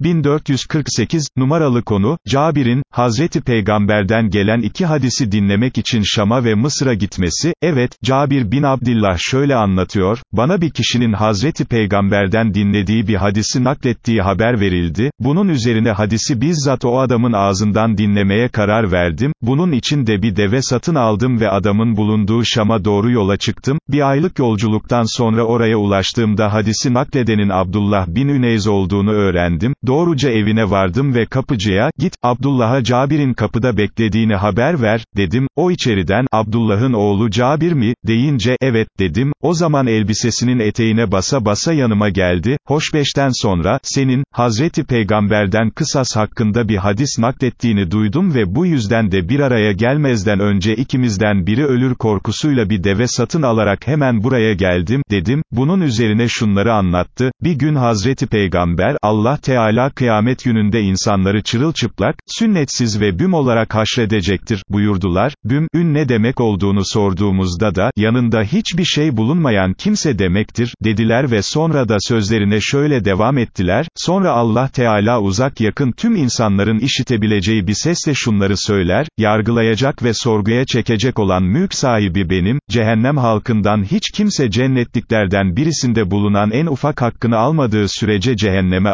1448, numaralı konu, Cabir'in, Hazreti Peygamber'den gelen iki hadisi dinlemek için Şam'a ve Mısır'a gitmesi, evet, Cabir bin Abdillah şöyle anlatıyor, bana bir kişinin Hazreti Peygamber'den dinlediği bir hadisi naklettiği haber verildi, bunun üzerine hadisi bizzat o adamın ağzından dinlemeye karar verdim, bunun için de bir deve satın aldım ve adamın bulunduğu Şam'a doğru yola çıktım, bir aylık yolculuktan sonra oraya ulaştığımda hadisi nakledenin Abdullah bin Üneyz olduğunu öğrendim, doğruca evine vardım ve kapıcıya, git, Abdullah'a Cabir'in kapıda beklediğini haber ver, dedim, o içeriden, Abdullah'ın oğlu Cabir mi, deyince, evet, dedim, o zaman elbisesinin eteğine basa basa yanıma geldi, hoşbeşten sonra, senin, Hazreti Peygamber'den kısas hakkında bir hadis naklettiğini duydum ve bu yüzden de bir araya gelmezden önce ikimizden biri ölür korkusuyla bir deve satın alarak hemen buraya geldim, dedim, bunun üzerine şunları anlattı, bir gün Hazreti Peygamber, Allah Teala kıyamet gününde insanları çırılçıplak, sünnetsiz ve büm olarak haşredecektir, buyurdular, büm, ün ne demek olduğunu sorduğumuzda da, yanında hiçbir şey bulunmayan kimse demektir, dediler ve sonra da sözlerine şöyle devam ettiler, sonra Allah Teala uzak yakın tüm insanların işitebileceği bir sesle şunları söyler, yargılayacak ve sorguya çekecek olan mülk sahibi benim, cehennem halkından hiç kimse cennetliklerden birisinde bulunan en ufak hakkını almadığı sürece cehenneme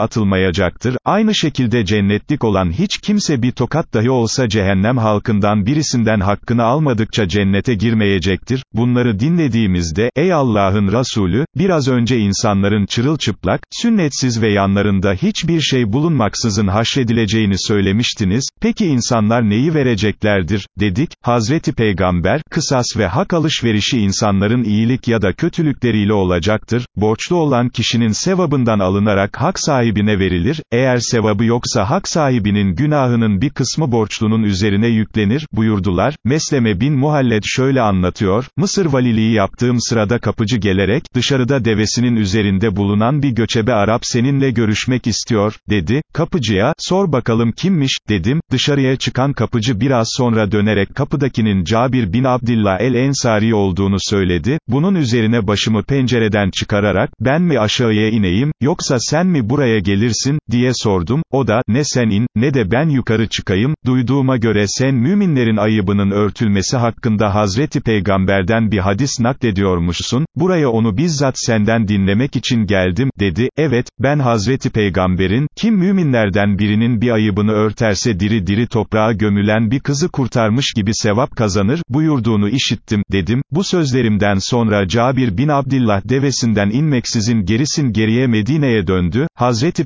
atılmayacaktır, aynı şekilde cennetlik olan hiç kimse bir tokat dahi olsa cehennem halkından birisinden hakkını almadıkça cennete girmeyecektir, bunları dinlediğimizde, ey Allah'ın Resulü, biraz önce insanların çırılçıplak, sünnetsiz ve yanlarında hiçbir şey bulunmaksızın haşredileceğini söylemiştiniz, peki insanlar neyi vereceklerdir, dedik, Hazreti Peygamber, kısas ve hak alışverişi insanların iyilik ya da kötülükleriyle olacaktır, borçlu olan kişinin sevabından alınarak hak sahibine verilir, eğer sevabı yoksa hak sahibinin günahının bir kısmı borçlunun üzerine yüklenir, buyurdular, Mesleme bin Muhalled şöyle anlatıyor, Mısır valiliği yaptığım sırada kapıcı gelerek, dışarıda devesinin üzerinde bulunan bir göçebe Arap seninle görüşmek istiyor, dedi, kapıcıya, sor bakalım kimmiş, dedim, dışarıya çıkan kapıcı biraz sonra dönerek kapıdakinin Cabir bin Abdillah el-Ensari olduğunu söyledi, bunun üzerine başımı pencereden çıkararak, ben mi aşağıya ineyim, yoksa sen mi buraya gelirsin, diye sordum, o da, ne sen in, ne de ben yukarı çıkayım, duyduğuma göre sen müminlerin ayıbının örtülmesi hakkında Hazreti Peygamberden bir hadis naklediyormuşsun, buraya onu bizzat senden dinlemek için geldim, dedi, evet, ben Hazreti Peygamberin, kim müminlerden birinin bir ayıbını örterse diri diri toprağa gömülen bir kızı kurtarmış gibi sevap kazanır, buyurduğunu işittim, dedim, bu sözlerimden sonra Cabir bin Abdillah devesinden inmeksizin gerisin geriye Medine'ye döndü, Hazreti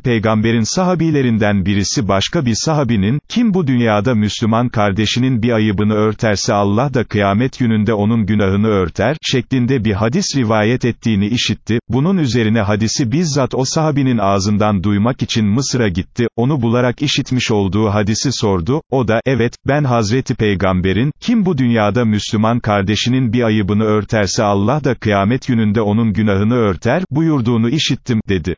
Peygamber'in sahabilerinden birisi başka bir sahabinin, kim bu dünyada Müslüman kardeşinin bir ayıbını örterse Allah da kıyamet gününde onun günahını örter, şeklinde bir hadis rivayet ettiğini işitti, bunun üzerine hadisi bizzat o sahabinin ağzından duymak için Mısır'a gitti, onu bularak işitmiş olduğu hadisi sordu, o da, evet, ben Hazreti Peygamber'in, kim bu dünyada Müslüman kardeşinin bir ayıbını örterse Allah da kıyamet gününde onun günahını örter, buyurduğunu işittim, dedi.